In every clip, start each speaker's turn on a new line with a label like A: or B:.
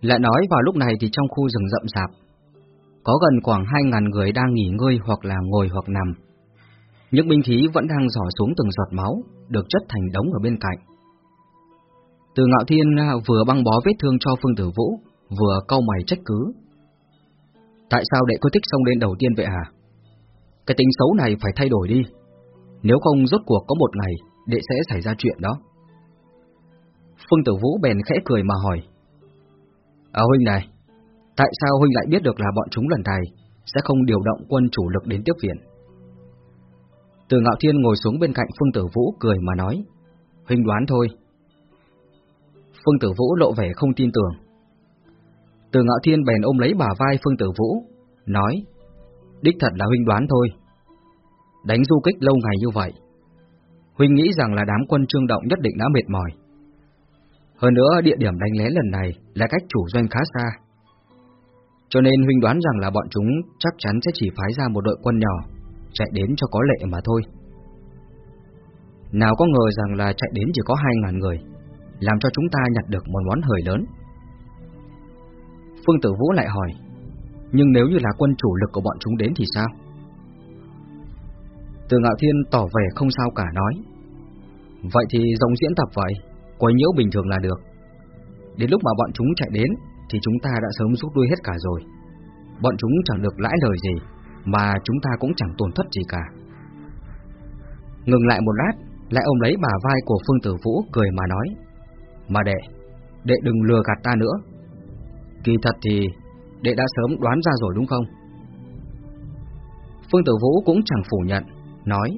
A: Lại nói vào lúc này thì trong khu rừng rậm rạp, có gần khoảng hai ngàn người đang nghỉ ngơi hoặc là ngồi hoặc nằm. Những binh khí vẫn đang dò xuống từng giọt máu, được chất thành đống ở bên cạnh. Từ Ngạo Thiên à, vừa băng bó vết thương cho Phương Tử Vũ, vừa câu mày trách cứ. Tại sao đệ cứ thích xông lên đầu tiên vậy hả? Cái tính xấu này phải thay đổi đi. Nếu không rốt cuộc có một ngày, đệ sẽ xảy ra chuyện đó. Phương Tử Vũ bèn khẽ cười mà hỏi. Ờ, à huynh này, tại sao huynh lại biết được là bọn chúng lần này sẽ không điều động quân chủ lực đến tiếp viện? Từ Ngạo Thiên ngồi xuống bên cạnh Phương Tử Vũ cười mà nói. Huynh đoán thôi. Phương Tử Vũ lộ vẻ không tin tưởng. Từ Ngạo Thiên bèn ôm lấy bả vai Phương Tử Vũ, nói, đích thật là huynh đoán thôi. Đánh du kích lâu ngày như vậy, huynh nghĩ rằng là đám quân trương động nhất định đã mệt mỏi. Hơn nữa địa điểm đánh lén lần này là cách chủ doanh khá xa. Cho nên huynh đoán rằng là bọn chúng chắc chắn sẽ chỉ phái ra một đội quân nhỏ, chạy đến cho có lệ mà thôi. Nào có ngờ rằng là chạy đến chỉ có hai ngàn người, làm cho chúng ta nhặt được một món hời lớn. Phương Tử Vũ lại hỏi, nhưng nếu như là quân chủ lực của bọn chúng đến thì sao? Từ Ngạo Thiên tỏ vẻ không sao cả nói, vậy thì giống diễn tập vậy, quấy nhiễu bình thường là được. Đến lúc mà bọn chúng chạy đến, thì chúng ta đã sớm rút đuôi hết cả rồi. Bọn chúng chẳng được lãi lời gì, mà chúng ta cũng chẳng tổn thất gì cả. Ngừng lại một lát, lại ôm lấy bà vai của Phương Tử Vũ cười mà nói, mà đệ, đệ đừng lừa gạt ta nữa. Kỳ thật thì đệ đã sớm đoán ra rồi đúng không? Phương Tử Vũ cũng chẳng phủ nhận, nói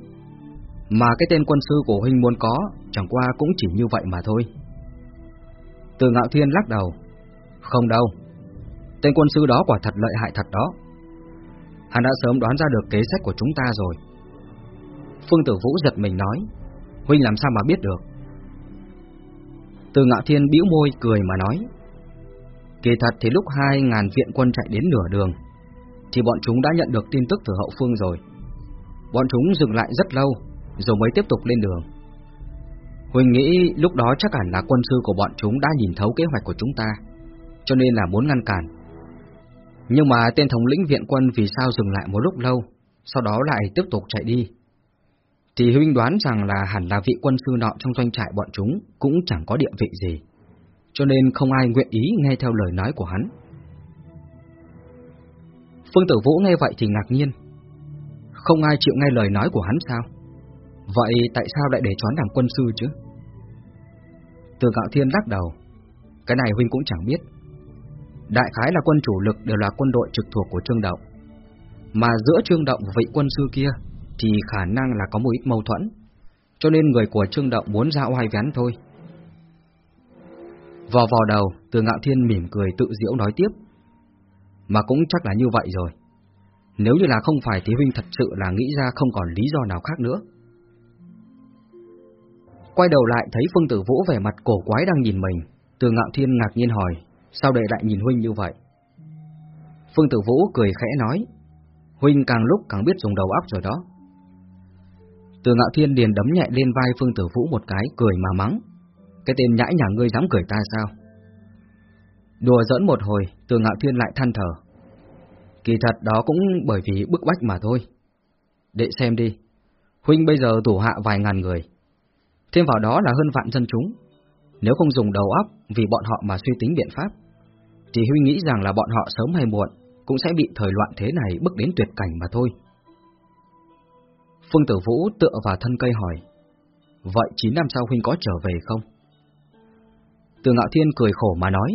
A: Mà cái tên quân sư của huynh muốn có chẳng qua cũng chỉ như vậy mà thôi. Từ Ngạo Thiên lắc đầu Không đâu, tên quân sư đó quả thật lợi hại thật đó. Hắn đã sớm đoán ra được kế sách của chúng ta rồi. Phương Tử Vũ giật mình nói Huynh làm sao mà biết được? Từ Ngạo Thiên bĩu môi cười mà nói Kỳ thật thì lúc hai ngàn viện quân chạy đến nửa đường Thì bọn chúng đã nhận được tin tức từ hậu phương rồi Bọn chúng dừng lại rất lâu Rồi mới tiếp tục lên đường Huỳnh nghĩ lúc đó chắc hẳn là quân sư của bọn chúng đã nhìn thấu kế hoạch của chúng ta, Cho nên là muốn ngăn cản Nhưng mà tên thống lĩnh viện quân vì sao dừng lại một lúc lâu, Sau đó lại tiếp tục chạy đi Thì huynh đoán rằng là hẳn là vị quân sư nọ trong doanh trại bọn chúng Cũng chẳng có địa vị gì, cho nên không ai nguyện ý nghe theo lời nói của hắn. Phương Tử Vũ nghe vậy thì ngạc nhiên. Không ai chịu nghe lời nói của hắn sao? Vậy tại sao lại để choán làm quân sư chứ? Từ Ngạo Thiên lắc đầu. Cái này huynh cũng chẳng biết. Đại khái là quân chủ lực đều là quân đội trực thuộc của Trương Động. Mà giữa Trương Động và vị quân sư kia thì khả năng là có một ít mâu thuẫn. Cho nên người của Trương Động muốn ra oai vén thôi. Vò vò đầu, từ ngạo thiên mỉm cười tự diễu nói tiếp. Mà cũng chắc là như vậy rồi. Nếu như là không phải thì huynh thật sự là nghĩ ra không còn lý do nào khác nữa. Quay đầu lại thấy Phương Tử Vũ vẻ mặt cổ quái đang nhìn mình, từ ngạo thiên ngạc nhiên hỏi, sao đệ lại nhìn huynh như vậy? Phương Tử Vũ cười khẽ nói, huynh càng lúc càng biết dùng đầu óc rồi đó. Từ ngạo thiên liền đấm nhẹ lên vai Phương Tử Vũ một cái, cười mà mắng. Cái tên nhãi nhà ngươi dám cười ta sao? Đùa giỡn một hồi, từ ngạo thiên lại than thở. Kỳ thật đó cũng bởi vì bức bách mà thôi. Đệ xem đi, huynh bây giờ thủ hạ vài ngàn người. Thêm vào đó là hơn vạn dân chúng. Nếu không dùng đầu óc vì bọn họ mà suy tính biện pháp, thì huy nghĩ rằng là bọn họ sớm hay muộn cũng sẽ bị thời loạn thế này bước đến tuyệt cảnh mà thôi. Phương Tử Vũ tựa vào thân cây hỏi, vậy 9 năm sau huynh có trở về không? Từ Ngạo Thiên cười khổ mà nói,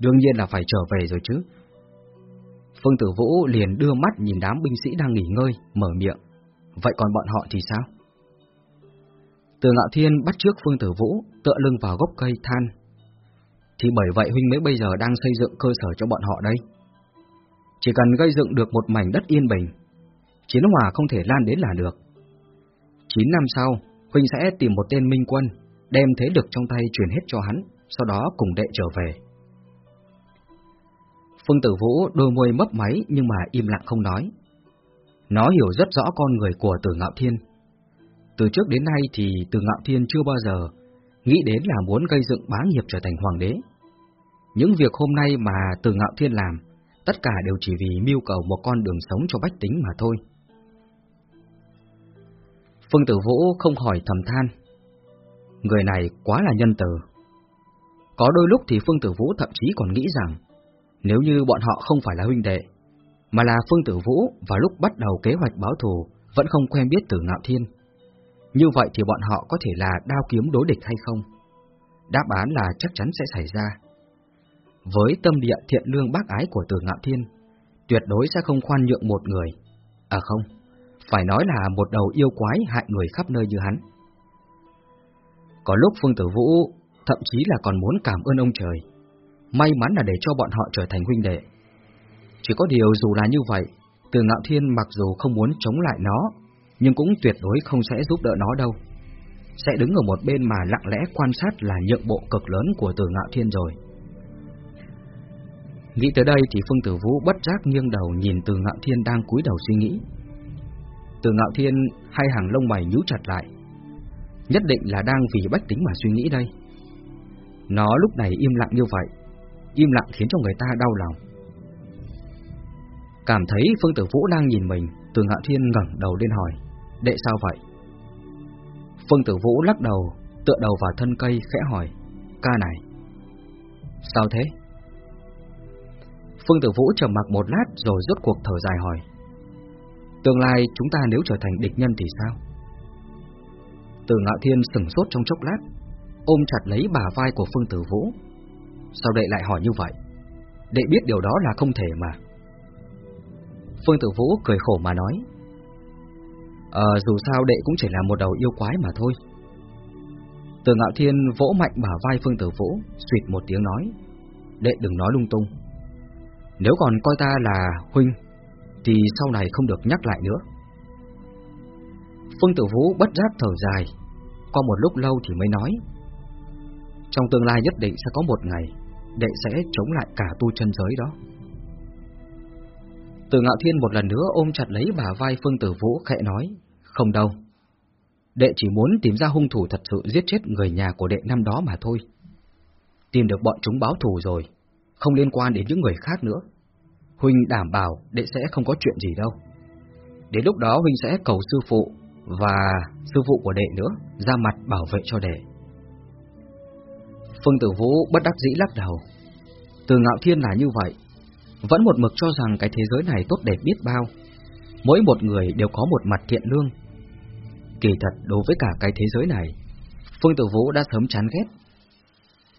A: đương nhiên là phải trở về rồi chứ. Phương Tử Vũ liền đưa mắt nhìn đám binh sĩ đang nghỉ ngơi, mở miệng. Vậy còn bọn họ thì sao? Từ Ngạo Thiên bắt trước Phương Tử Vũ, tựa lưng vào gốc cây than. Thì bởi vậy huynh mới bây giờ đang xây dựng cơ sở cho bọn họ đây. Chỉ cần gây dựng được một mảnh đất yên bình, chiến hòa không thể lan đến là được. Chín năm sau, huynh sẽ tìm một tên minh quân, đem thế lực trong tay truyền hết cho hắn sau đó cùng đệ trở về. Phương Tử Vũ đôi môi mấp máy nhưng mà im lặng không nói. Nó hiểu rất rõ con người của Tử Ngạo Thiên. Từ trước đến nay thì từ Ngạo Thiên chưa bao giờ nghĩ đến là muốn gây dựng bá nghiệp trở thành hoàng đế. những việc hôm nay mà từ ngạo thiên làm, tất cả đều chỉ vì mưu cầu một con đường sống cho bách tính mà thôi. Phương Tử Vũ không hỏi thầm than. Người này quá là nhân từ. Có đôi lúc thì Phương Tử Vũ thậm chí còn nghĩ rằng, nếu như bọn họ không phải là huynh đệ, mà là Phương Tử Vũ vào lúc bắt đầu kế hoạch báo thù vẫn không quen biết Tử Ngạo Thiên. Như vậy thì bọn họ có thể là đao kiếm đối địch hay không? Đáp án là chắc chắn sẽ xảy ra. Với tâm địa thiện lương bác ái của Từ Ngạo Thiên, tuyệt đối sẽ không khoan nhượng một người. À không, phải nói là một đầu yêu quái hại người khắp nơi như hắn. Có lúc Phương Tử Vũ thậm chí là còn muốn cảm ơn ông trời. May mắn là để cho bọn họ trở thành huynh đệ. Chỉ có điều dù là như vậy, Từ Ngạo Thiên mặc dù không muốn chống lại nó, nhưng cũng tuyệt đối không sẽ giúp đỡ nó đâu. Sẽ đứng ở một bên mà lặng lẽ quan sát là nhượng bộ cực lớn của Từ Ngạo Thiên rồi. Nghĩ tới đây thì Phương Tử Vũ bất giác nghiêng đầu nhìn Từ Ngạo Thiên đang cúi đầu suy nghĩ. Từ Ngạo Thiên hai hàng lông mày nhíu chặt lại. Nhất định là đang vì bách tính mà suy nghĩ đây. Nó lúc này im lặng như vậy, im lặng khiến cho người ta đau lòng. Cảm thấy Phương Tử Vũ đang nhìn mình, Từ Ngạo Thiên ngẩng đầu lên hỏi, đệ sao vậy? Phương Tử Vũ lắc đầu, tựa đầu vào thân cây khẽ hỏi, ca này. Sao thế? Phương Tử Vũ trầm mặc một lát rồi rốt cuộc thở dài hỏi, tương lai chúng ta nếu trở thành địch nhân thì sao? Từ Ngạo Thiên sừng sốt trong chốc lát, ôm chặt lấy bà vai của Phương Tử Vũ. Sao đệ lại hỏi như vậy? Đệ biết điều đó là không thể mà. Phương Tử Vũ cười khổ mà nói. Ờ, dù sao đệ cũng chỉ là một đầu yêu quái mà thôi. Từ Ngạo Thiên vỗ mạnh bả vai Phương Tử Vũ, suyệt một tiếng nói. Đệ đừng nói lung tung. Nếu còn coi ta là huynh, thì sau này không được nhắc lại nữa. Phương Tử Vũ bất giác thở dài, qua một lúc lâu thì mới nói. Trong tương lai nhất định sẽ có một ngày, đệ sẽ chống lại cả tu chân giới đó. Từ Ngạo Thiên một lần nữa ôm chặt lấy bà vai Phương Tử Vũ khẽ nói, không đâu. Đệ chỉ muốn tìm ra hung thủ thật sự giết chết người nhà của đệ năm đó mà thôi. Tìm được bọn chúng báo thù rồi, không liên quan đến những người khác nữa. Huynh đảm bảo đệ sẽ không có chuyện gì đâu. Đến lúc đó Huynh sẽ cầu sư phụ và sư phụ của đệ nữa ra mặt bảo vệ cho đệ. Phương Tử Vũ bất đắc dĩ lắc đầu. Từ ngạo thiên là như vậy, vẫn một mực cho rằng cái thế giới này tốt đẹp biết bao. Mỗi một người đều có một mặt thiện lương. Kỳ thật đối với cả cái thế giới này, Phương Tử Vũ đã sớm chán ghét.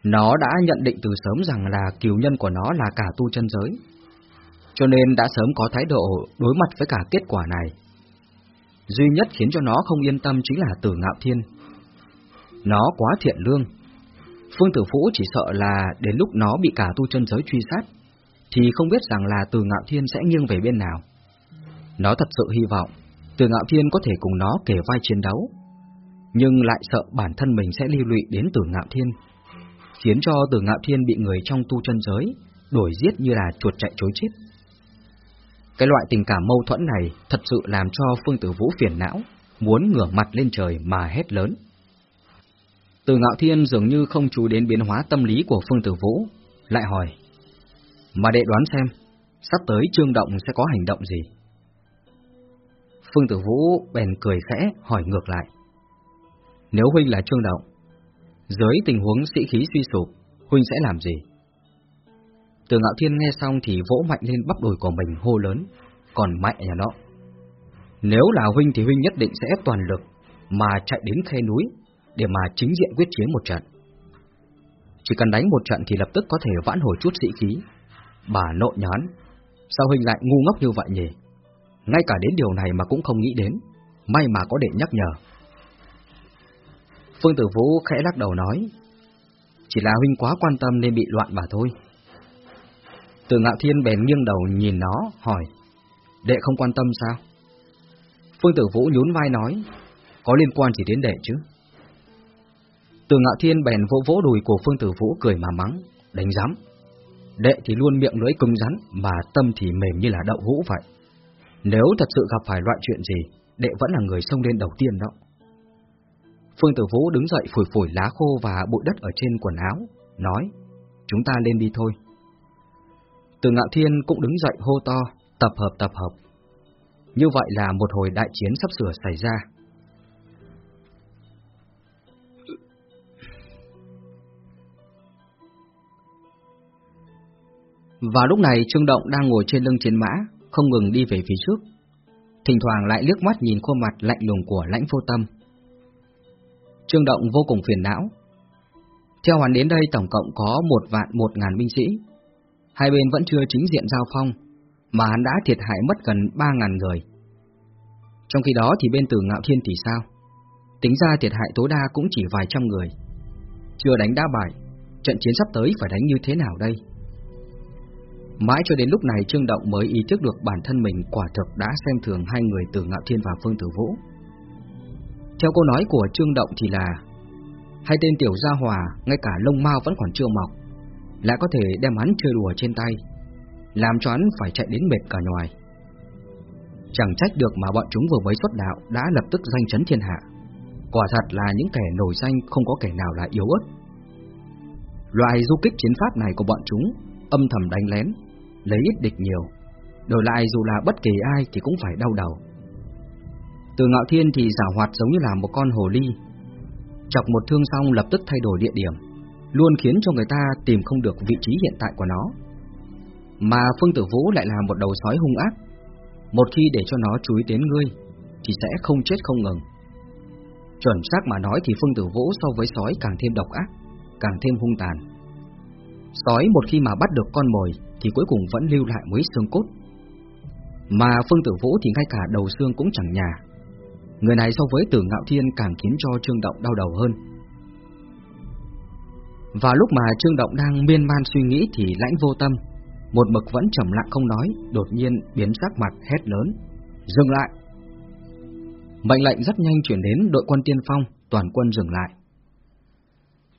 A: Nó đã nhận định từ sớm rằng là kiều nhân của nó là cả tu chân giới. Cho nên đã sớm có thái độ đối mặt với cả kết quả này. Duy nhất khiến cho nó không yên tâm chính là tử ngạo thiên. Nó quá thiện lương. Phương Tử Vũ chỉ sợ là đến lúc nó bị cả tu chân giới truy sát, thì không biết rằng là Từ Ngạo Thiên sẽ nghiêng về bên nào. Nó thật sự hy vọng từ Ngạo Thiên có thể cùng nó kể vai chiến đấu, nhưng lại sợ bản thân mình sẽ lưu lụy đến Từ Ngạo Thiên, khiến cho Từ Ngạo Thiên bị người trong tu chân giới đuổi giết như là chuột chạy chối chết. Cái loại tình cảm mâu thuẫn này thật sự làm cho Phương Tử Vũ phiền não, muốn ngửa mặt lên trời mà hét lớn. Từ Ngạo Thiên dường như không chú đến biến hóa tâm lý của Phương Tử Vũ, lại hỏi. Mà đệ đoán xem, sắp tới Trương Động sẽ có hành động gì? Phương Tử Vũ bèn cười khẽ hỏi ngược lại. Nếu Huynh là Trương Động, dưới tình huống sĩ khí suy sụp, Huynh sẽ làm gì? Từ Ngạo Thiên nghe xong thì vỗ mạnh lên bắp đùi của mình hô lớn, còn mạnh nhà nó. Nếu là Huynh thì Huynh nhất định sẽ ép toàn lực mà chạy đến khe núi để mà chính diện quyết chiến một trận. Chỉ cần đánh một trận thì lập tức có thể vãn hồi chút sĩ khí. Bà nội nhán, sao Huynh lại ngu ngốc như vậy nhỉ? Ngay cả đến điều này mà cũng không nghĩ đến, may mà có đệ nhắc nhở. Phương Tử Vũ khẽ lắc đầu nói, chỉ là Huynh quá quan tâm nên bị loạn mà thôi. Từ ngạo thiên bèn nghiêng đầu nhìn nó, hỏi, đệ không quan tâm sao? Phương Tử Vũ nhún vai nói, có liên quan chỉ đến đệ chứ? Từ ngạo thiên bèn vỗ vỗ đùi của Phương Tử Vũ cười mà mắng, đánh giám. Đệ thì luôn miệng lưỡi cứng rắn, mà tâm thì mềm như là đậu hũ vậy. Nếu thật sự gặp phải loại chuyện gì, đệ vẫn là người xông lên đầu tiên đó. Phương Tử Vũ đứng dậy phủi phủi lá khô và bụi đất ở trên quần áo, nói, chúng ta lên đi thôi. Từ Ngạo Thiên cũng đứng dậy hô to, tập hợp tập hợp. Như vậy là một hồi đại chiến sắp sửa xảy ra. Và lúc này Trương Động đang ngồi trên lưng chiến mã, không ngừng đi về phía trước. Thỉnh thoảng lại liếc mắt nhìn khuôn mặt lạnh lùng của lãnh vô tâm. Trương Động vô cùng phiền não. Theo hắn đến đây tổng cộng có một vạn một ngàn binh sĩ. Hai bên vẫn chưa chính diện giao phong, mà hắn đã thiệt hại mất gần ba ngàn người. Trong khi đó thì bên từ Ngạo Thiên thì sao? Tính ra thiệt hại tối đa cũng chỉ vài trăm người. Chưa đánh đã bại, trận chiến sắp tới phải đánh như thế nào đây? Mãi cho đến lúc này Trương Động mới ý thức được bản thân mình quả thực đã xem thường hai người từ Ngạo Thiên và Phương Tử Vũ. Theo câu nói của Trương Động thì là Hai tên tiểu gia hòa, ngay cả lông mao vẫn còn chưa mọc Lại có thể đem hắn chơi đùa trên tay Làm cho hắn phải chạy đến mệt cả ngoài. Chẳng trách được mà bọn chúng vừa mới xuất đạo Đã lập tức danh chấn thiên hạ Quả thật là những kẻ nổi danh không có kẻ nào là yếu ớt Loại du kích chiến pháp này của bọn chúng Âm thầm đánh lén Lấy ít địch nhiều, Đổi lại dù là bất kỳ ai thì cũng phải đau đầu. Từ ngạo thiên thì giả hoạt giống như là một con hồ ly. Chọc một thương xong lập tức thay đổi địa điểm, Luôn khiến cho người ta tìm không được vị trí hiện tại của nó. Mà Phương Tử Vũ lại là một đầu sói hung ác, Một khi để cho nó chú ý đến ngươi Thì sẽ không chết không ngừng. Chuẩn xác mà nói thì Phương Tử Vũ so với sói càng thêm độc ác, Càng thêm hung tàn. Sói một khi mà bắt được con mồi Thì cuối cùng vẫn lưu lại mấy xương cốt Mà Phương Tử Vũ thì ngay cả đầu xương cũng chẳng nhà Người này so với tử ngạo thiên càng khiến cho Trương Động đau đầu hơn. Và lúc mà Trương Động đang miên man suy nghĩ thì lãnh vô tâm, một mực vẫn trầm lặng không nói, đột nhiên biến sắc mặt hét lớn. Dừng lại! Mệnh lệnh rất nhanh chuyển đến đội quân tiên phong, toàn quân dừng lại.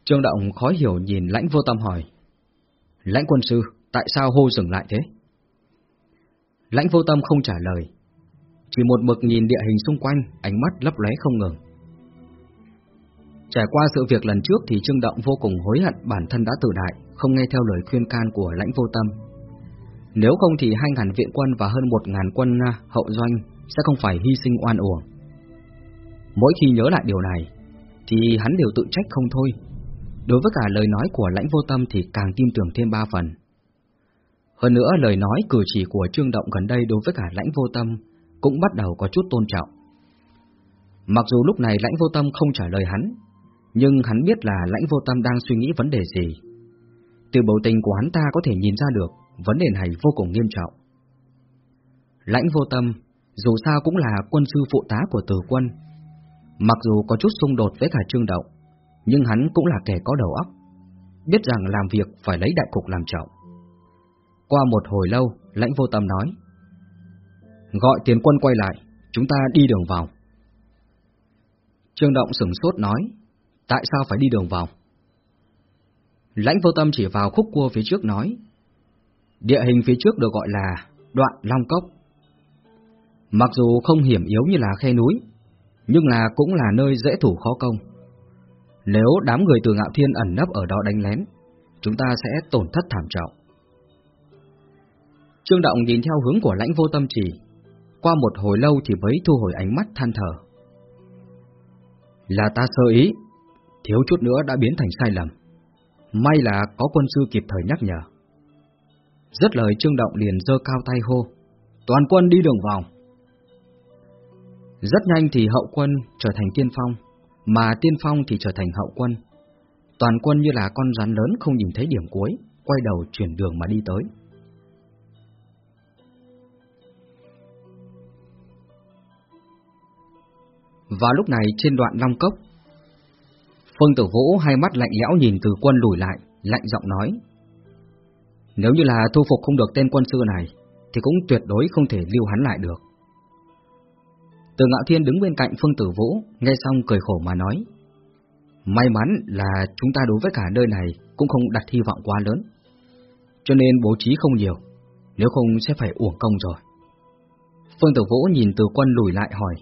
A: Trương Động khó hiểu nhìn lãnh vô tâm hỏi. Lãnh quân sư, tại sao hô dừng lại thế? Lãnh vô tâm không trả lời, chỉ một mực nhìn địa hình xung quanh, ánh mắt lấp lóe không ngừng. Trải qua sự việc lần trước thì Trương Động vô cùng hối hận bản thân đã tự đại, không nghe theo lời khuyên can của lãnh vô tâm. Nếu không thì hai ngàn viện quân và hơn một ngàn quân à, hậu doanh sẽ không phải hy sinh oan uổng. Mỗi khi nhớ lại điều này, thì hắn đều tự trách không thôi. Đối với cả lời nói của lãnh vô tâm thì càng tin tưởng thêm ba phần. Hơn nữa lời nói cử chỉ của Trương Động gần đây đối với cả lãnh vô tâm cũng bắt đầu có chút tôn trọng. Mặc dù lúc này lãnh vô tâm không trả lời hắn, nhưng hắn biết là lãnh vô tâm đang suy nghĩ vấn đề gì. Từ biểu tình của hắn ta có thể nhìn ra được vấn đề này vô cùng nghiêm trọng. Lãnh vô tâm, dù sao cũng là quân sư phụ tá của tử quân. Mặc dù có chút xung đột với cả trương động, nhưng hắn cũng là kẻ có đầu óc, biết rằng làm việc phải lấy đại cục làm trọng. Qua một hồi lâu, lãnh vô tâm nói, Gọi tiền quân quay lại, chúng ta đi đường vào. Trương Động sửng sốt nói, tại sao phải đi đường vào? Lãnh vô tâm chỉ vào khúc cua phía trước nói, địa hình phía trước được gọi là đoạn Long Cốc. Mặc dù không hiểm yếu như là khe núi, nhưng là cũng là nơi dễ thủ khó công. Nếu đám người từ ngạo thiên ẩn nấp ở đó đánh lén, chúng ta sẽ tổn thất thảm trọng. Trương Động nhìn theo hướng của lãnh vô tâm chỉ, qua một hồi lâu thì mới thu hồi ánh mắt than thở. Là ta sơ ý, thiếu chút nữa đã biến thành sai lầm. May là có quân sư kịp thời nhắc nhở. Rất lời Trương Động liền giơ cao tay hô, toàn quân đi đường vòng. Rất nhanh thì hậu quân trở thành tiên phong, mà tiên phong thì trở thành hậu quân. Toàn quân như là con rắn lớn không nhìn thấy điểm cuối, quay đầu chuyển đường mà đi tới. Và lúc này trên đoạn Long Cốc, Phương Tử Vũ hai mắt lạnh lẽo nhìn từ quân lùi lại, lạnh giọng nói. Nếu như là thu phục không được tên quân sư này, thì cũng tuyệt đối không thể lưu hắn lại được. Từ Ngạo Thiên đứng bên cạnh Phương Tử Vũ, nghe xong cười khổ mà nói. May mắn là chúng ta đối với cả nơi này cũng không đặt hy vọng quá lớn. Cho nên bố trí không nhiều, nếu không sẽ phải uổng công rồi. Phương Tử Vũ nhìn từ quân lùi lại hỏi.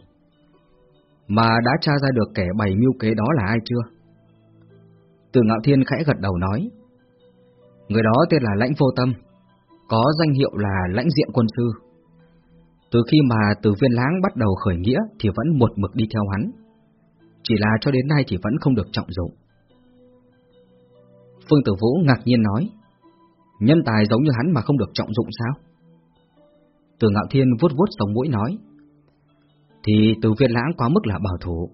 A: Mà đã tra ra được kẻ bày mưu kế đó là ai chưa? Từ Ngạo Thiên khẽ gật đầu nói. Người đó tên là Lãnh Vô Tâm, có danh hiệu là Lãnh Diện Quân Sư. Từ khi mà từ viên láng bắt đầu khởi nghĩa thì vẫn một mực đi theo hắn. Chỉ là cho đến nay thì vẫn không được trọng dụng. Phương Tử Vũ ngạc nhiên nói, nhân tài giống như hắn mà không được trọng dụng sao? Từ Ngạo Thiên vuốt vuốt sống mũi nói, thì từ viên lãng quá mức là bảo thủ.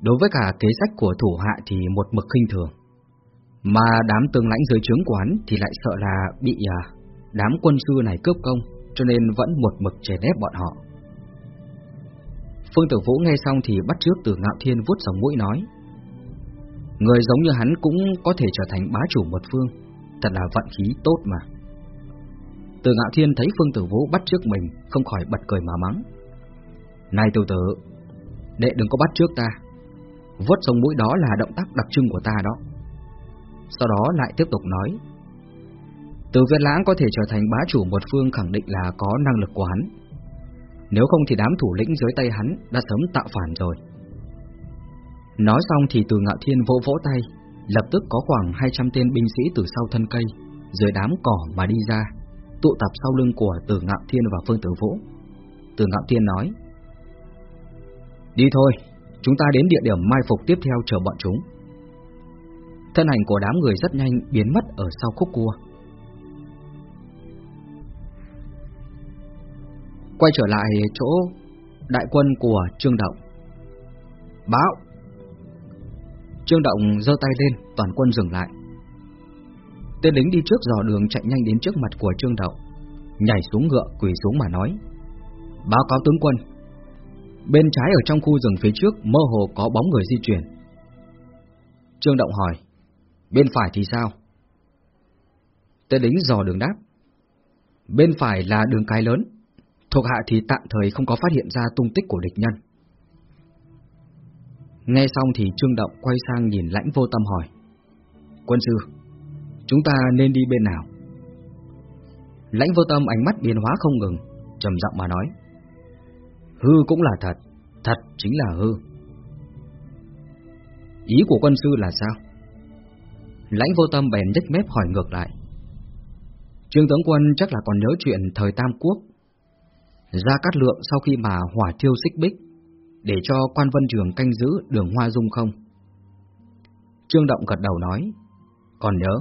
A: Đối với cả kế sách của thủ hạ thì một mực khinh thường. Mà đám tương lãnh dưới trướng hắn thì lại sợ là bị à, đám quân sư này cướp công, cho nên vẫn một mực chèn ép bọn họ. Phương Tử Vũ nghe xong thì bắt trước từ ngạo thiên vuốt sống mũi nói. Người giống như hắn cũng có thể trở thành bá chủ một phương, thật là vận khí tốt mà. Từ ngạo thiên thấy Phương Tử Vũ bắt trước mình, không khỏi bật cười mà mắng. Này tiểu tử, đệ đừng có bắt trước ta. Vuốt sống mũi đó là động tác đặc trưng của ta đó. Sau đó lại tiếp tục nói. Từ Việt lãng có thể trở thành bá chủ một phương khẳng định là có năng lực của hắn. Nếu không thì đám thủ lĩnh dưới tay hắn đã sớm tạo phản rồi. Nói xong thì từ ngạo thiên vỗ vỗ tay, lập tức có khoảng 200 tên binh sĩ từ sau thân cây, dưới đám cỏ mà đi ra, tụ tập sau lưng của từ ngạo thiên và phương tử vũ. Từ ngạo thiên nói, Đi thôi, chúng ta đến địa điểm mai phục tiếp theo chờ bọn chúng. Thân ảnh của đám người rất nhanh biến mất ở sau khúc cua. Quay trở lại chỗ đại quân của Trương Động. Báo! Trương Động giơ tay lên, toàn quân dừng lại. Tên lính đi trước dò đường chạy nhanh đến trước mặt của Trương Động, nhảy xuống ngựa quỳ xuống mà nói. Báo cáo tướng quân, Bên trái ở trong khu rừng phía trước mơ hồ có bóng người di chuyển. Trương Động hỏi, bên phải thì sao? Tên lính dò đường đáp. Bên phải là đường cái lớn, thuộc hạ thì tạm thời không có phát hiện ra tung tích của địch nhân. Nghe xong thì Trương Động quay sang nhìn lãnh vô tâm hỏi. Quân sư, chúng ta nên đi bên nào? Lãnh vô tâm ánh mắt biến hóa không ngừng, trầm giọng mà nói. Hư cũng là thật, thật chính là hư. Ý của quân sư là sao? Lãnh vô tâm bèn nhếch mép hỏi ngược lại. Trương tướng quân chắc là còn nhớ chuyện thời Tam Quốc. Ra cát lượng sau khi mà hỏa thiêu xích bích, để cho quan vân trường canh giữ đường hoa dung không? Trương Động gật đầu nói, còn nhớ.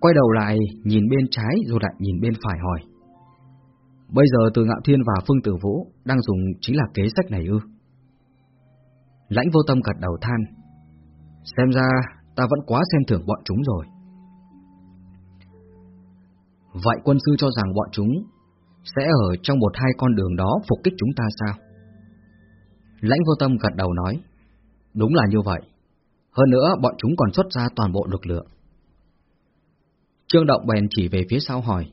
A: Quay đầu lại, nhìn bên trái rồi lại nhìn bên phải hỏi. Bây giờ từ Ngạo Thiên và Phương Tử Vũ đang dùng chính là kế sách này ư? Lãnh vô tâm gật đầu than. Xem ra ta vẫn quá xem thưởng bọn chúng rồi. Vậy quân sư cho rằng bọn chúng sẽ ở trong một hai con đường đó phục kích chúng ta sao? Lãnh vô tâm gật đầu nói. Đúng là như vậy. Hơn nữa bọn chúng còn xuất ra toàn bộ lực lượng. Trương Động bèn chỉ về phía sau hỏi.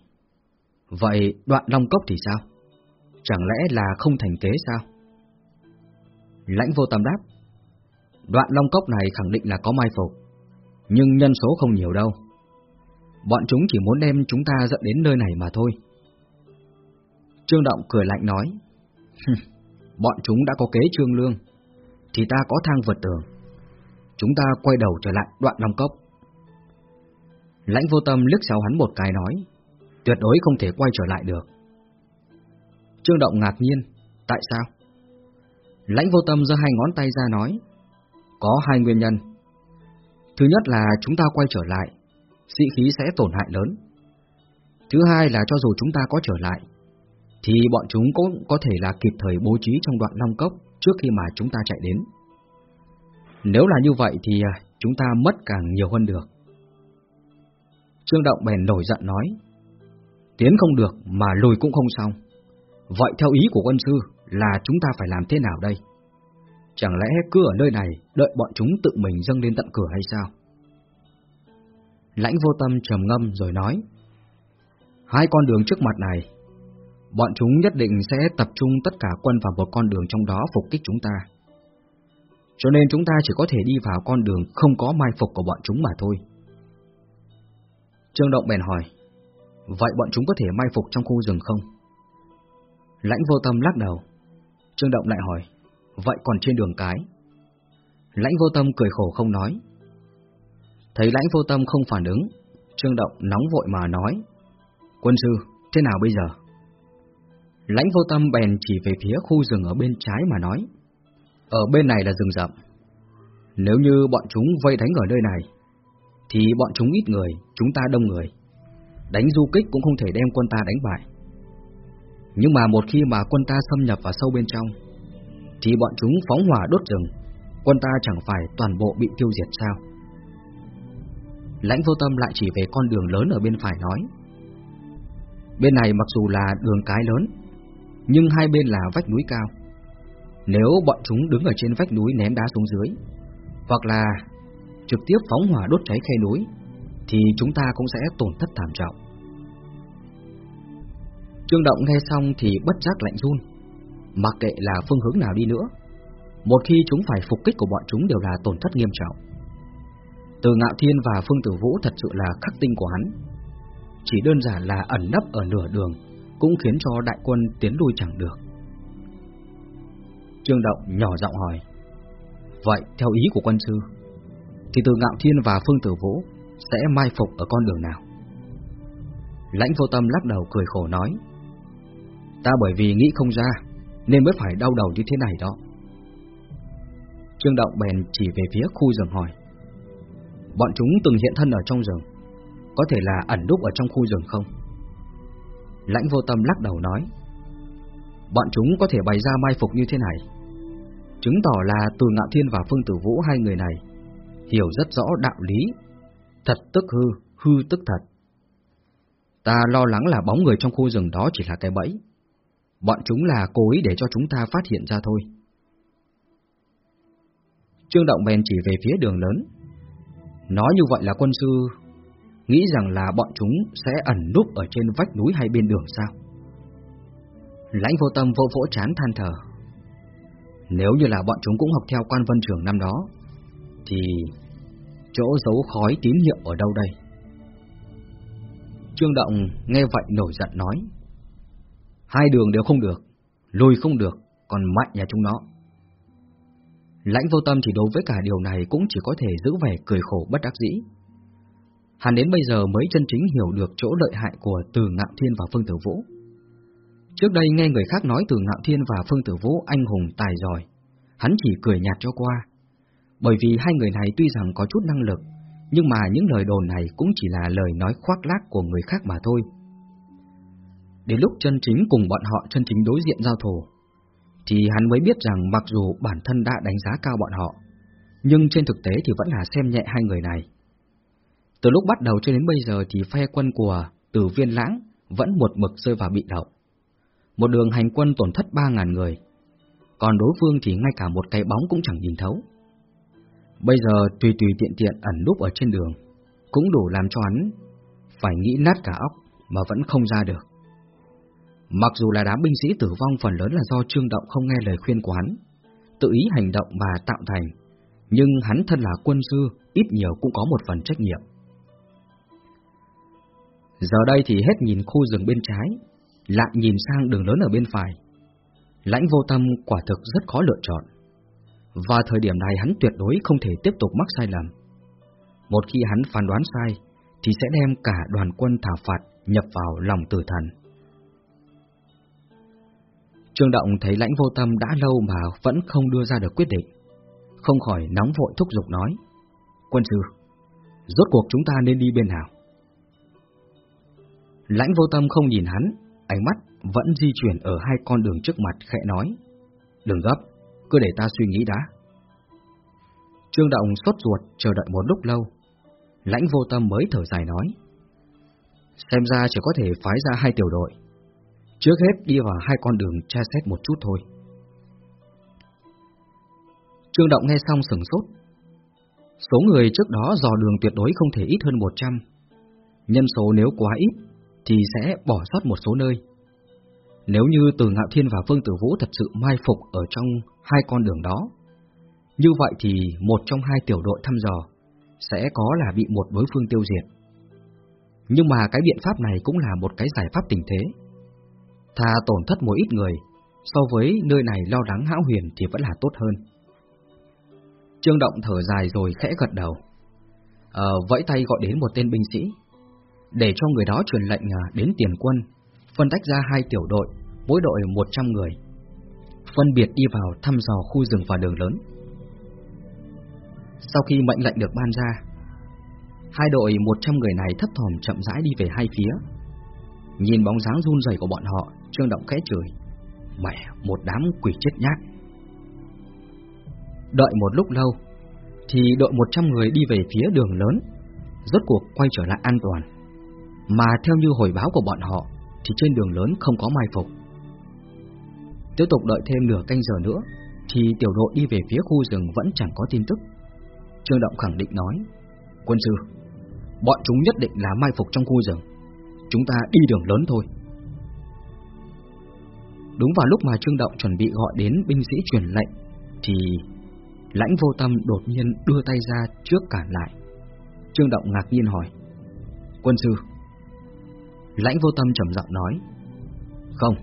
A: Vậy đoạn long cốc thì sao? Chẳng lẽ là không thành kế sao? Lãnh vô tâm đáp. Đoạn long cốc này khẳng định là có mai phục, nhưng nhân số không nhiều đâu. Bọn chúng chỉ muốn đem chúng ta dẫn đến nơi này mà thôi. Trương Động cười lạnh nói. Bọn chúng đã có kế trương lương, thì ta có thang vượt tường. Chúng ta quay đầu trở lại đoạn long cốc. Lãnh vô tâm liếc xéo hắn một cái nói tuyệt đối không thể quay trở lại được. Trương Động ngạc nhiên, tại sao? Lãnh vô tâm giơ hai ngón tay ra nói, có hai nguyên nhân. Thứ nhất là chúng ta quay trở lại, sĩ khí sẽ tổn hại lớn. Thứ hai là cho dù chúng ta có trở lại, thì bọn chúng cũng có thể là kịp thời bố trí trong đoạn long cốc trước khi mà chúng ta chạy đến. Nếu là như vậy thì à, chúng ta mất càng nhiều hơn được. Trương Động bèn nổi giận nói, Tiến không được mà lùi cũng không xong. Vậy theo ý của quân sư là chúng ta phải làm thế nào đây? Chẳng lẽ cứ ở nơi này đợi bọn chúng tự mình dâng lên tận cửa hay sao? Lãnh vô tâm trầm ngâm rồi nói Hai con đường trước mặt này Bọn chúng nhất định sẽ tập trung tất cả quân vào một con đường trong đó phục kích chúng ta Cho nên chúng ta chỉ có thể đi vào con đường không có mai phục của bọn chúng mà thôi Trương Động bèn hỏi Vậy bọn chúng có thể mai phục trong khu rừng không? Lãnh vô tâm lắc đầu. Trương Động lại hỏi, vậy còn trên đường cái? Lãnh vô tâm cười khổ không nói. Thấy lãnh vô tâm không phản ứng, Trương Động nóng vội mà nói, Quân sư, thế nào bây giờ? Lãnh vô tâm bèn chỉ về phía khu rừng ở bên trái mà nói, Ở bên này là rừng rậm. Nếu như bọn chúng vây đánh ở nơi này, thì bọn chúng ít người, chúng ta đông người. Đánh du kích cũng không thể đem quân ta đánh bại. Nhưng mà một khi mà quân ta xâm nhập vào sâu bên trong, thì bọn chúng phóng hỏa đốt rừng, quân ta chẳng phải toàn bộ bị tiêu diệt sao? Lãnh vô tâm lại chỉ về con đường lớn ở bên phải nói. Bên này mặc dù là đường cái lớn, nhưng hai bên là vách núi cao. Nếu bọn chúng đứng ở trên vách núi ném đá xuống dưới, hoặc là trực tiếp phóng hỏa đốt cháy khe núi, thì chúng ta cũng sẽ tổn thất thảm trọng. Trương Động nghe xong thì bất giác lạnh run, mặc kệ là phương hướng nào đi nữa, một khi chúng phải phục kích của bọn chúng đều là tổn thất nghiêm trọng. Từ Ngạo Thiên và Phương Tử Vũ thật sự là khắc tinh của hắn, chỉ đơn giản là ẩn nấp ở nửa đường cũng khiến cho đại quân tiến lui chẳng được. Trương Động nhỏ giọng hỏi, vậy theo ý của quân sư, thì từ Ngạo Thiên và Phương Tử Vũ sẽ mai phục ở con đường nào? Lãnh vô tâm lắc đầu cười khổ nói, ta bởi vì nghĩ không ra, nên mới phải đau đầu như thế này đó. Trương Động bèn chỉ về phía khu rừng hỏi, bọn chúng từng hiện thân ở trong rừng, có thể là ẩn núp ở trong khu rừng không? Lãnh vô tâm lắc đầu nói, bọn chúng có thể bày ra mai phục như thế này, chứng tỏ là từ Ngạo Thiên và Phương Tử Vũ hai người này hiểu rất rõ đạo lý, thật tức hư, hư tức thật. Ta lo lắng là bóng người trong khu rừng đó chỉ là cái bẫy. Bọn chúng là cố ý để cho chúng ta phát hiện ra thôi. Trương Động bèn chỉ về phía đường lớn. Nói như vậy là quân sư nghĩ rằng là bọn chúng sẽ ẩn núp ở trên vách núi hay bên đường sao? Lãnh vô tâm vô vỗ chán than thở. Nếu như là bọn chúng cũng học theo quan vân trường năm đó, thì chỗ giấu khói tín hiệu ở đâu đây? Trương Động nghe vậy nổi giận nói. Hai đường đều không được, lùi không được, còn mạnh nhà chúng nó. Lãnh vô tâm thì đối với cả điều này cũng chỉ có thể giữ vẻ cười khổ bất đắc dĩ. Hắn đến bây giờ mới chân chính hiểu được chỗ lợi hại của Từ Ngạo Thiên và Phương Tử Vũ. Trước đây nghe người khác nói Từ Ngạo Thiên và Phương Tử Vũ anh hùng tài giỏi, hắn chỉ cười nhạt cho qua, bởi vì hai người này tuy rằng có chút năng lực, nhưng mà những lời đồn này cũng chỉ là lời nói khoác lác của người khác mà thôi. Đến lúc chân chính cùng bọn họ chân chính đối diện giao thủ, thì hắn mới biết rằng mặc dù bản thân đã đánh giá cao bọn họ, nhưng trên thực tế thì vẫn là xem nhẹ hai người này. Từ lúc bắt đầu cho đến bây giờ thì phe quân của Từ Viên Lãng vẫn một mực rơi vào bị động. Một đường hành quân tổn thất 3.000 người, còn đối phương thì ngay cả một cái bóng cũng chẳng nhìn thấu. Bây giờ tùy tùy tiện tiện ẩn núp ở trên đường, cũng đủ làm cho hắn phải nghĩ nát cả óc mà vẫn không ra được. Mặc dù là đám binh sĩ tử vong phần lớn là do Trương Động không nghe lời khuyên của hắn, tự ý hành động và tạo thành, nhưng hắn thân là quân sư, ít nhiều cũng có một phần trách nhiệm. Giờ đây thì hết nhìn khu rừng bên trái, lại nhìn sang đường lớn ở bên phải. Lãnh vô tâm quả thực rất khó lựa chọn. Và thời điểm này hắn tuyệt đối không thể tiếp tục mắc sai lầm. Một khi hắn phán đoán sai, thì sẽ đem cả đoàn quân thả phạt nhập vào lòng tử thần. Trương Động thấy lãnh vô tâm đã lâu mà vẫn không đưa ra được quyết định. Không khỏi nóng vội thúc giục nói. Quân sư, rốt cuộc chúng ta nên đi bên nào? Lãnh vô tâm không nhìn hắn, ánh mắt vẫn di chuyển ở hai con đường trước mặt khẽ nói. Đừng gấp, cứ để ta suy nghĩ đã. Trương Động sốt ruột chờ đợi một lúc lâu, lãnh vô tâm mới thở dài nói. Xem ra chỉ có thể phái ra hai tiểu đội, trước hết đi vào hai con đường tra xét một chút thôi. Trương Động nghe xong sửng sốt. Số người trước đó dò đường tuyệt đối không thể ít hơn 100. Nhân số nếu quá ít, thì sẽ bỏ sót một số nơi. Nếu như Từ Ngạo Thiên và Phương Tử Vũ thật sự mai phục ở trong hai con đường đó, như vậy thì một trong hai tiểu đội thăm dò sẽ có là bị một đối phương tiêu diệt. Nhưng mà cái biện pháp này cũng là một cái giải pháp tình thế. Thà tổn thất một ít người, so với nơi này lo lắng hão huyền thì vẫn là tốt hơn. Trương Động thở dài rồi khẽ gật đầu. ờ, vẫy tay gọi đến một tên binh sĩ, để cho người đó truyền lệnh à, đến tiền quân, phân tách ra hai tiểu đội, mỗi đội 100 người, phân biệt đi vào thăm dò khu rừng và đường lớn. Sau khi mệnh lệnh được ban ra, hai đội 100 người này thấp thỏm chậm rãi đi về hai phía. Nhìn bóng dáng run rẩy của bọn họ, Trương Động khẽ chửi: "Mẹ, một đám quỷ chết nhát." Đợi một lúc lâu, thì đội 100 người đi về phía đường lớn, rốt cuộc quay trở lại an toàn. Mà theo như hồi báo của bọn họ, thì trên đường lớn không có mai phục. Tiếp tục đợi thêm nửa canh giờ nữa, thì tiểu đội đi về phía khu rừng vẫn chẳng có tin tức. Trương Động khẳng định nói, quân sư, bọn chúng nhất định là mai phục trong khu rừng, chúng ta đi đường lớn thôi. Đúng vào lúc mà Trương Động chuẩn bị gọi đến binh sĩ truyền lệnh, thì Lãnh vô tâm đột nhiên đưa tay ra trước cản lại. Trương Động ngạc nhiên hỏi, quân sư. Lãnh vô tâm trầm giọng nói, không,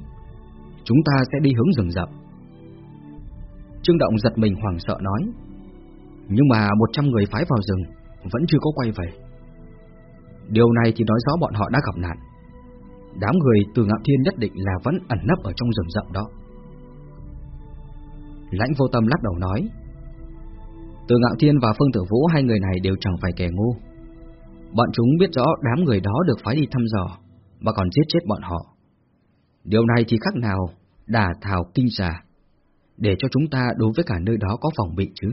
A: chúng ta sẽ đi hướng rừng rậm. Trương Động giật mình hoảng sợ nói, nhưng mà một trăm người phái vào rừng vẫn chưa có quay về. Điều này thì nói rõ bọn họ đã gặp nạn. Đám người từ ngạo thiên nhất định là vẫn ẩn nấp ở trong rừng rậm đó. Lãnh vô tâm lắc đầu nói, từ Ngạo Thiên và Phương Tử Vũ hai người này đều chẳng phải kẻ ngu. Bọn chúng biết rõ đám người đó được phái đi thăm dò, mà còn giết chết bọn họ. Điều này thì khác nào đả thảo kinh giả, để cho chúng ta đối với cả nơi đó có phòng bị chứ.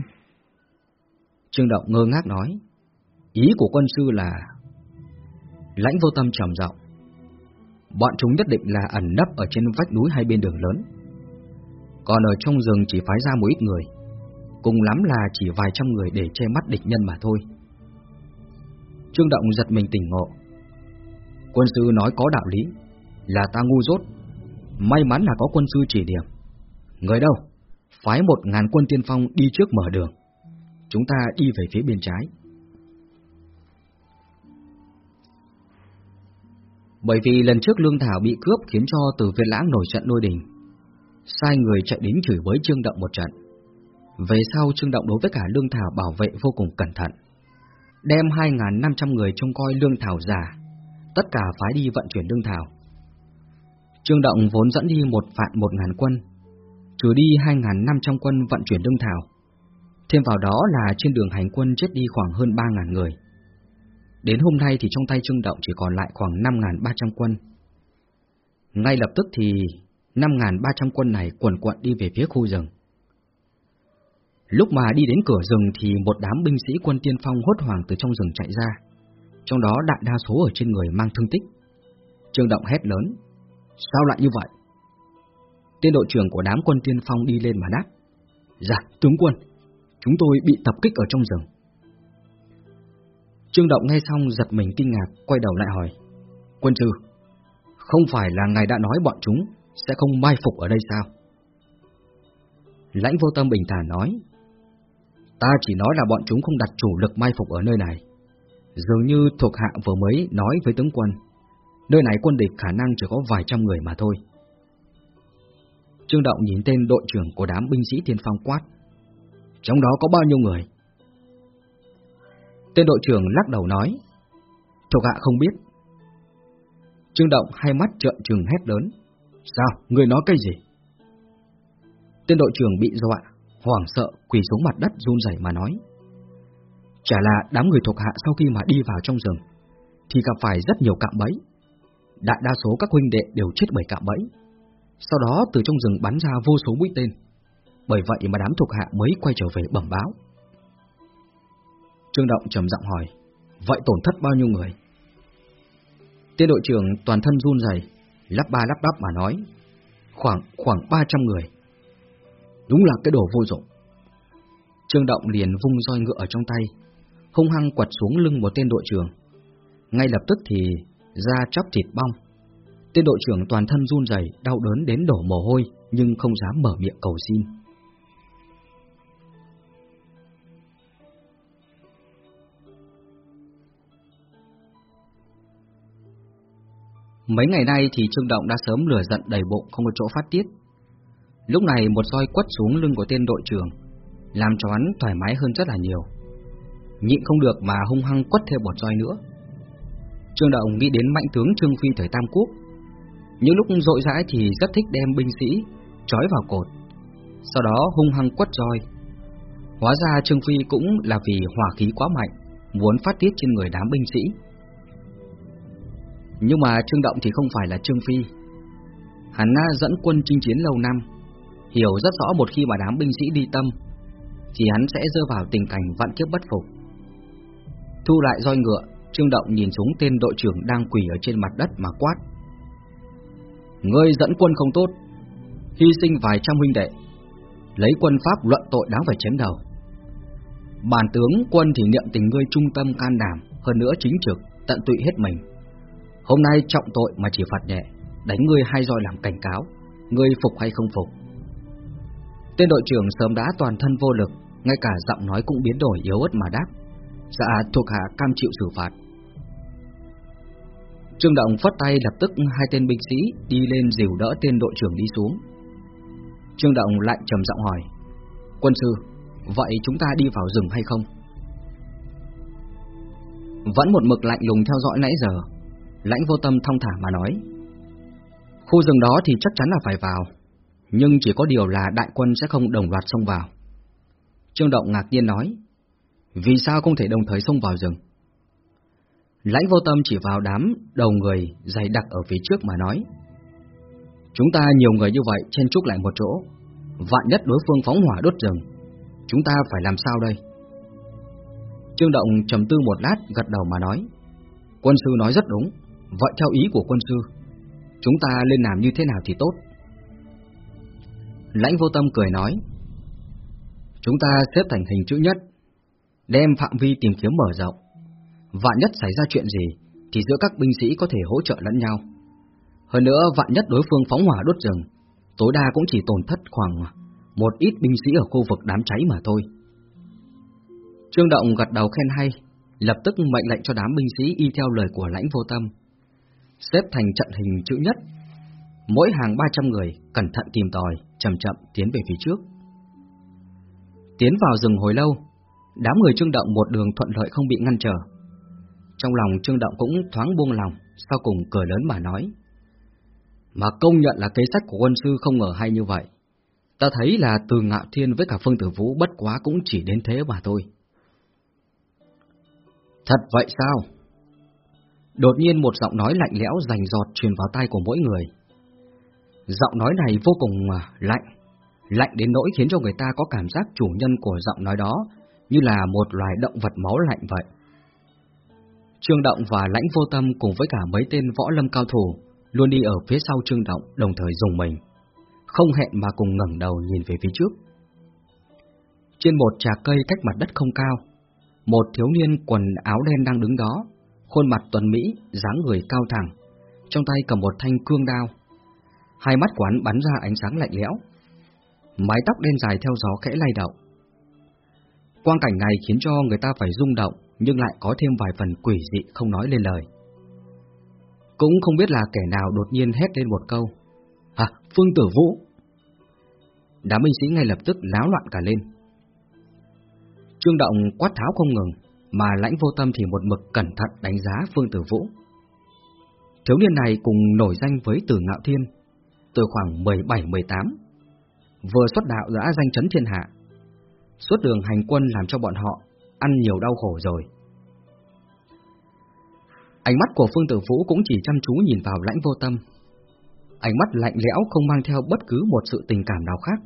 A: Trương Động ngơ ngác nói, ý của quân sư là... Lãnh vô tâm trầm giọng Bọn chúng nhất định là ẩn nấp ở trên vách núi hai bên đường lớn. Còn ở trong rừng chỉ phái ra một ít người cùng lắm là chỉ vài trăm người để che mắt địch nhân mà thôi. Trương Động giật mình tỉnh ngộ. Quân sư nói có đạo lý, là ta ngu dốt, may mắn là có quân sư chỉ điểm. Người đâu? Phái một ngàn quân tiên phong đi trước mở đường. Chúng ta đi về phía bên trái. Bởi vì lần trước Lương Thảo bị cướp khiến cho Từ Viên Lãng nổi trận lôi đình, sai người chạy đến chửi bới Trương Động một trận. Về sau Trương Động đối với cả Lương Thảo bảo vệ vô cùng cẩn thận. Đem 2.500 người trông coi Lương Thảo giả, tất cả phái đi vận chuyển Lương Thảo. Trương Động vốn dẫn đi một vạn một ngàn quân, trừ đi 2.500 quân vận chuyển Lương Thảo. Thêm vào đó là trên đường hành quân chết đi khoảng hơn ba ngàn người. Đến hôm nay thì trong tay Trương Động chỉ còn lại khoảng 5.300 quân. Ngay lập tức thì 5.300 quân này quần quận đi về phía khu rừng. Lúc mà đi đến cửa rừng thì một đám binh sĩ quân tiên phong hốt hoảng từ trong rừng chạy ra, trong đó đại đa số ở trên người mang thương tích. Trương Động hét lớn, sao lại như vậy? Tiên đội trưởng của đám quân tiên phong đi lên mà đáp, dạ, tướng quân, chúng tôi bị tập kích ở trong rừng. Trương Động nghe xong giật mình kinh ngạc, quay đầu lại hỏi, quân sư, không phải là ngài đã nói bọn chúng sẽ không mai phục ở đây sao? Lãnh vô tâm bình thản nói, Ta chỉ nói là bọn chúng không đặt chủ lực mai phục ở nơi này. Dường như thuộc hạ vừa mới nói với tướng quân, nơi này quân địch khả năng chỉ có vài trăm người mà thôi. Trương Động nhìn tên đội trưởng của đám binh sĩ thiên phong quát. Trong đó có bao nhiêu người? Tên đội trưởng lắc đầu nói, thuộc hạ không biết. Trương Động hai mắt trợn trừng hét lớn. Sao? Người nói cái gì? Tên đội trưởng bị dọa, hoảng sợ quỳ xuống mặt đất run rẩy mà nói. Chả là đám người thuộc hạ sau khi mà đi vào trong rừng, thì gặp phải rất nhiều cạm bẫy. Đại đa số các huynh đệ đều chết bởi cạm bẫy. Sau đó từ trong rừng bắn ra vô số mũi tên. Bởi vậy mà đám thuộc hạ mới quay trở về bẩm báo. Trương Động trầm giọng hỏi, vậy tổn thất bao nhiêu người? Tiên đội trưởng toàn thân run rẩy, lắp ba lắp bắp mà nói, khoảng khoảng 300 người. Đúng là cái đồ vô dụng. Trương Động liền vung roi ngựa ở trong tay, hung hăng quật xuống lưng một tên đội trưởng. Ngay lập tức thì da chóc thịt bong. Tên đội trưởng toàn thân run rẩy, đau đớn đến đổ mồ hôi, nhưng không dám mở miệng cầu xin. Mấy ngày nay thì Trương Động đã sớm lửa giận đầy bụng không có chỗ phát tiết, Lúc này một roi quất xuống lưng của tên đội trưởng, làm cho hắn thoải mái hơn rất là nhiều nhịn không được mà hung hăng quất theo bọt roi nữa. Trương Động nghĩ đến mạnh tướng Trương Phi thời Tam Quốc. Những lúc rội rãi thì rất thích đem binh sĩ trói vào cột, sau đó hung hăng quất roi. Hóa ra Trương Phi cũng là vì hỏa khí quá mạnh, muốn phát tiết trên người đám binh sĩ. Nhưng mà Trương Động thì không phải là Trương Phi. Hắn dẫn quân chinh chiến lâu năm, hiểu rất rõ một khi mà đám binh sĩ đi tâm, thì hắn sẽ rơi vào tình cảnh vạn kiếp bất phục. Thu lại roi ngựa, Trương Động nhìn xuống tên đội trưởng đang quỳ ở trên mặt đất mà quát. Ngươi dẫn quân không tốt, hy sinh vài trăm huynh đệ, lấy quân pháp luận tội đáng phải chém đầu. Bản tướng quân thì niệm tình ngươi trung tâm can đảm, hơn nữa chính trực, tận tụy hết mình. Hôm nay trọng tội mà chỉ phạt nhẹ, đánh ngươi hai roi làm cảnh cáo, ngươi phục hay không phục. Tên đội trưởng sớm đã toàn thân vô lực, ngay cả giọng nói cũng biến đổi yếu ớt mà đáp. Dạ thuộc hạ cam chịu xử phạt. Trương Động phất tay lập tức hai tên binh sĩ đi lên dìu đỡ tên đội trưởng đi xuống. Trương Động lại trầm giọng hỏi, quân sư, vậy chúng ta đi vào rừng hay không? Vẫn một mực lạnh lùng theo dõi nãy giờ, lãnh vô tâm thong thả mà nói. Khu rừng đó thì chắc chắn là phải vào, nhưng chỉ có điều là đại quân sẽ không đồng loạt xông vào. Trương Động ngạc nhiên nói, vì sao không thể đồng thời xông vào rừng? Lãnh vô tâm chỉ vào đám đầu người dày đặc ở phía trước mà nói. Chúng ta nhiều người như vậy chen trúc lại một chỗ, vạn nhất đối phương phóng hỏa đốt rừng, chúng ta phải làm sao đây? Trương Động trầm tư một lát gật đầu mà nói. Quân sư nói rất đúng, vậy theo ý của quân sư, chúng ta lên làm như thế nào thì tốt? Lãnh vô tâm cười nói. Chúng ta xếp thành hình chữ nhất, đem phạm vi tìm kiếm mở rộng. Vạn nhất xảy ra chuyện gì, thì giữa các binh sĩ có thể hỗ trợ lẫn nhau. Hơn nữa, vạn nhất đối phương phóng hỏa đốt rừng, tối đa cũng chỉ tổn thất khoảng một ít binh sĩ ở khu vực đám cháy mà thôi. Trương Động gật đầu khen hay, lập tức mệnh lệnh cho đám binh sĩ y theo lời của lãnh vô tâm. Xếp thành trận hình chữ nhất, mỗi hàng 300 người cẩn thận tìm tòi, chậm chậm tiến về phía trước. Tiến vào rừng hồi lâu, đám người Trương Động một đường thuận lợi không bị ngăn trở. Trong lòng Trương Động cũng thoáng buông lòng, sau cùng cười lớn mà nói. Mà công nhận là kế sách của quân sư không ngờ hay như vậy. Ta thấy là từ ngạo thiên với cả phương tử vũ bất quá cũng chỉ đến thế mà thôi. Thật vậy sao? Đột nhiên một giọng nói lạnh lẽo rành giọt truyền vào tai của mỗi người. Giọng nói này vô cùng à, lạnh, lạnh đến nỗi khiến cho người ta có cảm giác chủ nhân của giọng nói đó như là một loài động vật máu lạnh vậy. Trương Động và Lãnh Vô Tâm cùng với cả mấy tên võ lâm cao thủ luôn đi ở phía sau Trương Động đồng thời dùng mình, không hẹn mà cùng ngẩng đầu nhìn về phía trước. Trên một trà cây cách mặt đất không cao, một thiếu niên quần áo đen đang đứng đó, khuôn mặt tuần mỹ, dáng người cao thẳng, trong tay cầm một thanh cương đao. Hai mắt quán bắn ra ánh sáng lạnh lẽo, mái tóc đen dài theo gió khẽ lay động. Quang cảnh này khiến cho người ta phải rung động, nhưng lại có thêm vài phần quỷ dị không nói lên lời. Cũng không biết là kẻ nào đột nhiên hét lên một câu. À, Phương Tử Vũ! Đám binh sĩ ngay lập tức láo loạn cả lên. Trương Động quát tháo không ngừng, mà lãnh vô tâm thì một mực cẩn thận đánh giá Phương Tử Vũ. Thiếu niên này cùng nổi danh với Tử Ngạo Thiên, từ khoảng 17-18, vừa xuất đạo đã danh chấn thiên hạ. Suốt đường hành quân làm cho bọn họ ăn nhiều đau khổ rồi. Ánh mắt của Phương Tử Vũ cũng chỉ chăm chú nhìn vào lãnh vô tâm. Ánh mắt lạnh lẽo không mang theo bất cứ một sự tình cảm nào khác.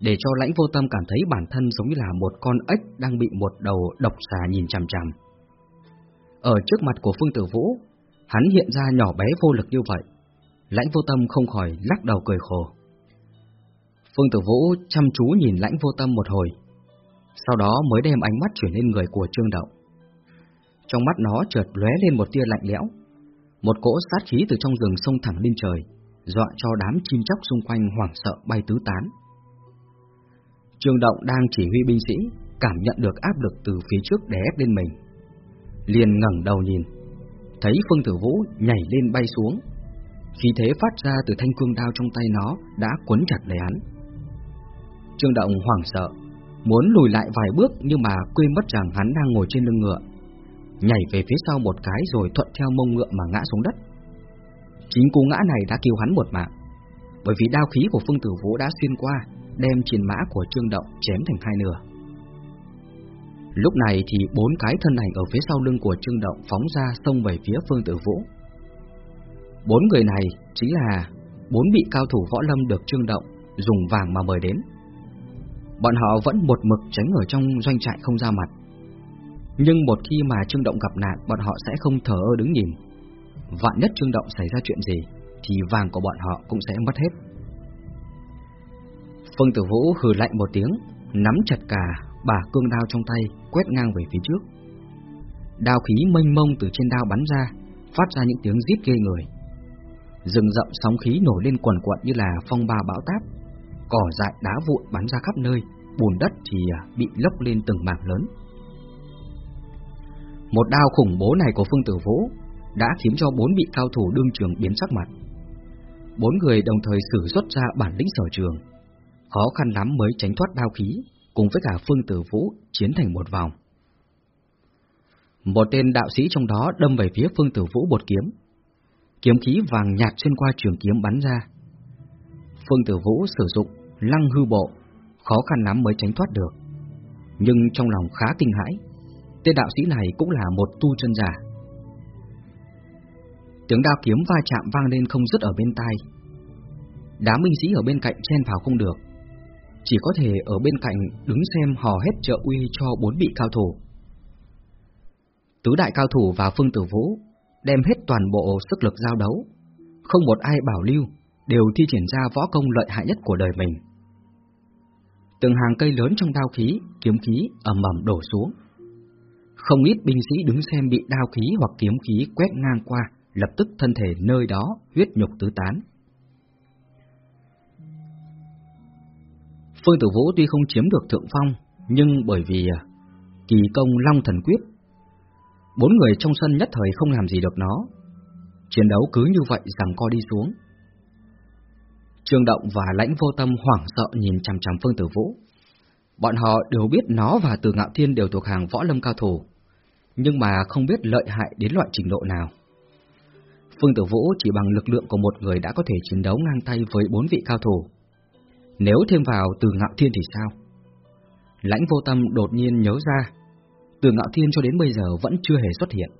A: Để cho lãnh vô tâm cảm thấy bản thân giống như là một con ếch đang bị một đầu độc xà nhìn chằm chằm. Ở trước mặt của Phương Tử Vũ, hắn hiện ra nhỏ bé vô lực như vậy. Lãnh vô tâm không khỏi lắc đầu cười khổ. Phương Tử Vũ chăm chú nhìn lãnh vô tâm một hồi, sau đó mới đem ánh mắt chuyển lên người của Trương Động. Trong mắt nó chợt lóe lên một tia lạnh lẽo, một cỗ sát khí từ trong rừng sông thẳng lên trời, dọa cho đám chim chóc xung quanh hoảng sợ bay tứ tán. Trương Động đang chỉ huy binh sĩ, cảm nhận được áp lực từ phía trước đè ép lên mình. Liền ngẩng đầu nhìn, thấy Phương Tử Vũ nhảy lên bay xuống. Khí thế phát ra từ thanh cương đao trong tay nó đã quấn chặt lấy hắn. Trương Động hoảng sợ, muốn lùi lại vài bước nhưng mà quên mất rằng hắn đang ngồi trên lưng ngựa, nhảy về phía sau một cái rồi thuận theo mông ngựa mà ngã xuống đất. Chính cú ngã này đã cứu hắn một mạng, bởi vì đao khí của Phương Tử Vũ đã xuyên qua, đem chiến mã của Trương Động chém thành hai nửa. Lúc này thì bốn cái thân ảnh ở phía sau lưng của Trương Động phóng ra xông về phía Phương Tử Vũ. Bốn người này chính là bốn vị cao thủ võ lâm được Trương Động dùng vàng mà mời đến. Bọn họ vẫn một mực tránh ở trong doanh trại không ra mặt. Nhưng một khi mà Trương Động gặp nạn, bọn họ sẽ không thở ơ đứng nhìn. Vạn nhất Trương Động xảy ra chuyện gì, thì vàng của bọn họ cũng sẽ mất hết. Phương Tử Vũ hừ lạnh một tiếng, nắm chặt cả bà cương đao trong tay, quét ngang về phía trước. Đao khí mênh mông từ trên đao bắn ra, phát ra những tiếng rít ghê người. Rừng rậm sóng khí nổi lên quần quận như là phong ba bão táp, cỏ dại đá vụn bắn ra khắp nơi, bùn đất thì à, bị lốc lên từng mảng lớn. Một đao khủng bố này của Phương Tử Vũ đã khiến cho bốn vị cao thủ đương trường biến sắc mặt. Bốn người đồng thời sử xuất ra bản lĩnh sở trường, khó khăn lắm mới tránh thoát đao khí, cùng với cả Phương Tử Vũ chiến thành một vòng. Một tên đạo sĩ trong đó đâm về phía Phương Tử Vũ một kiếm. Kiếm khí vàng nhạt xuyên qua trường kiếm bắn ra. Phương Tử Vũ sử dụng lăng hư bộ, khó khăn lắm mới tránh thoát được. Nhưng trong lòng khá kinh hãi, tên đạo sĩ này cũng là một tu chân giả. Tiếng đao kiếm va chạm vang lên không dứt ở bên tai. Đám binh sĩ ở bên cạnh chen vào không được, chỉ có thể ở bên cạnh đứng xem hò hét trợ uy cho bốn vị cao thủ. Tứ đại cao thủ và Phương Tử Vũ đem hết toàn bộ sức lực giao đấu, không một ai bảo lưu, đều thi triển ra võ công lợi hại nhất của đời mình. Từng hàng cây lớn trong đao khí, kiếm khí ầm ầm đổ xuống. Không ít binh sĩ đứng xem bị đao khí hoặc kiếm khí quét ngang qua, lập tức thân thể nơi đó huyết nhục tứ tán. Phương Tử Vũ tuy không chiếm được thượng phong, nhưng bởi vì à, kỳ công Long Thần Quyết, bốn người trong sân nhất thời không làm gì được nó. Chiến đấu cứ như vậy rằng co đi xuống. Trương Động và Lãnh Vô Tâm hoảng sợ nhìn chằm chằm Phương Tử Vũ. Bọn họ đều biết nó và Từ Ngạo Thiên đều thuộc hàng võ lâm cao thủ, nhưng mà không biết lợi hại đến loại trình độ nào. Phương Tử Vũ chỉ bằng lực lượng của một người đã có thể chiến đấu ngang tay với bốn vị cao thủ. Nếu thêm vào từ ngạo thiên thì sao? Lãnh vô tâm đột nhiên nhớ ra, từ ngạo thiên cho đến bây giờ vẫn chưa hề xuất hiện.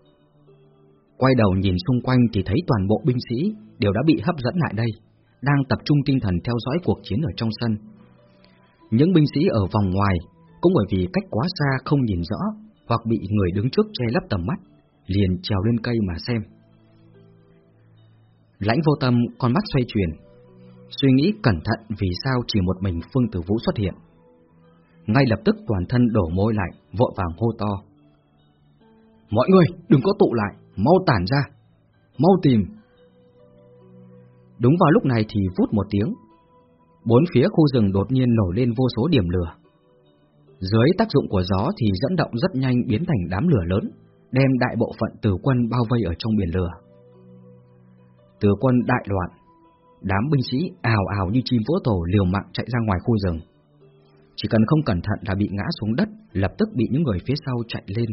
A: Quay đầu nhìn xung quanh thì thấy toàn bộ binh sĩ đều đã bị hấp dẫn lại đây, đang tập trung tinh thần theo dõi cuộc chiến ở trong sân. Những binh sĩ ở vòng ngoài cũng bởi vì cách quá xa không nhìn rõ hoặc bị người đứng trước che lấp tầm mắt, liền trèo lên cây mà xem. Lãnh vô tâm con mắt xoay chuyển, suy nghĩ cẩn thận vì sao chỉ một mình Phương Tử Vũ xuất hiện. Ngay lập tức toàn thân đổ môi lại, vội vàng hô to. Mọi người, đừng có tụ lại, mau tản ra, mau tìm. Đúng vào lúc này thì vút một tiếng, bốn phía khu rừng đột nhiên nổi lên vô số điểm lửa. Dưới tác dụng của gió thì dẫn động rất nhanh biến thành đám lửa lớn, đem đại bộ phận tử quân bao vây ở trong biển lửa. Tử quân đại loạn, Đám binh sĩ ào ào như chim vỗ tổ liều mạng chạy ra ngoài khu rừng. Chỉ cần không cẩn thận là bị ngã xuống đất, lập tức bị những người phía sau chạy lên,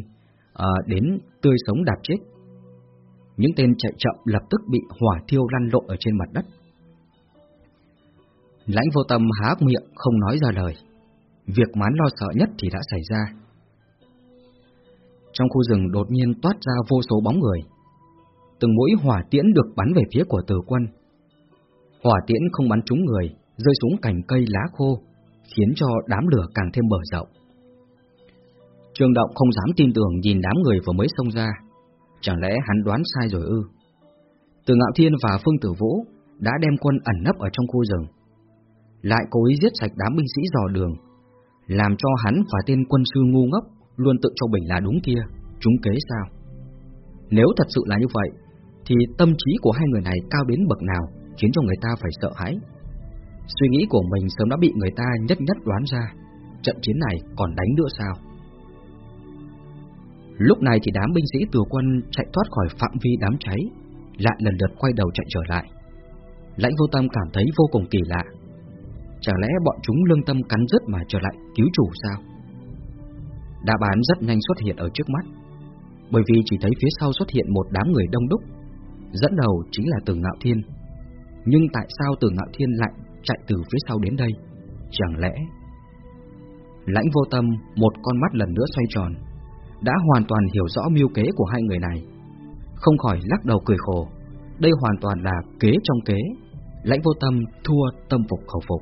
A: à, đến tươi sống đạp chết. Những tên chạy chậm lập tức bị hỏa thiêu lăn lộn ở trên mặt đất. Lãnh vô tâm há miệng không nói ra lời. Việc mán lo sợ nhất thì đã xảy ra. Trong khu rừng đột nhiên toát ra vô số bóng người. Từng mũi hỏa tiễn được bắn về phía của tử quân, Hỏa tiễn không bắn trúng người, rơi xuống cành cây lá khô, khiến cho đám lửa càng thêm bở rộng. Trương Động không dám tin tưởng nhìn đám người vừa mới xông ra, chẳng lẽ hắn đoán sai rồi ư? Từ Ngạo Thiên và Phương Tử Vũ đã đem quân ẩn nấp ở trong khu rừng, lại cố ý giết sạch đám binh sĩ dò đường, làm cho hắn và tên quân sư ngu ngốc luôn tự cho mình là đúng kia, trúng kế sao? Nếu thật sự là như vậy, thì tâm trí của hai người này cao đến bậc nào khiến cho người ta phải sợ hãi. Suy nghĩ của mình sớm đã bị người ta nhất nhất đoán ra, trận chiến này còn đánh nữa sao? Lúc này thì đám binh sĩ từ quân chạy thoát khỏi phạm vi đám cháy, lại lần lượt quay đầu chạy trở lại. Lãnh vô tâm cảm thấy vô cùng kỳ lạ. Chẳng lẽ bọn chúng lương tâm cắn rứt mà trở lại cứu chủ sao? Đáp bán rất nhanh xuất hiện ở trước mắt, bởi vì chỉ thấy phía sau xuất hiện một đám người đông đúc, dẫn đầu chính là Từ Ngạo Thiên. Nhưng tại sao Từ Ngạo Thiên lại chạy từ phía sau đến đây? Chẳng lẽ... Lãnh vô tâm một con mắt lần nữa xoay tròn, đã hoàn toàn hiểu rõ mưu kế của hai người này, không khỏi lắc đầu cười khổ. Đây hoàn toàn là kế trong kế, lãnh vô tâm thua tâm phục khẩu phục.